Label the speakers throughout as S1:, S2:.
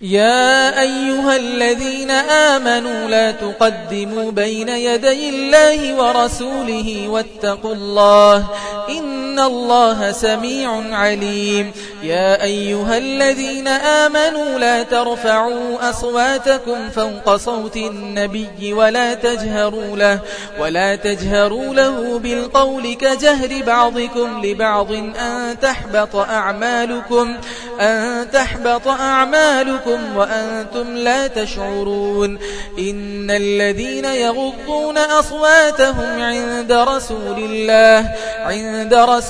S1: يا أيها الذين آمنوا لا تقدموا بين يدي الله ورسوله واتقوا الله إن إن الله سميع عليم يا أيها الذين آمنوا لا ترفعوا أصواتكم فوق صوت النبي ولا تجهروا له ولا تجهروا له بالقول كجهر بعضكم لبعض أن تحبط أعمالكم أن تحبط أعمالكم وأنتم لا تشعرون إن الذين يغضون أصواتهم عند رسول الله عند رسول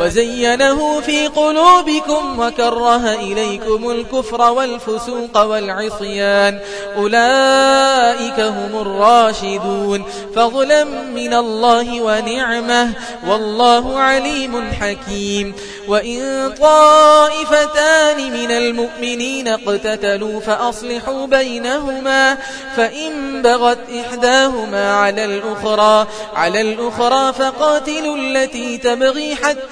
S1: وزينه في قلوبكم وكره إليكم الكفر والفسوق والعصيان. أولئك هم الراشدون. فضلا من الله ونعمة. والله عليم حكيم. وإن طائفتان من المؤمنين اقتتلوا فأصلحوا بينهما. فإن بغت إحداهما على الأخرى, على الأخرى فقاتلوا التي تبغي حتى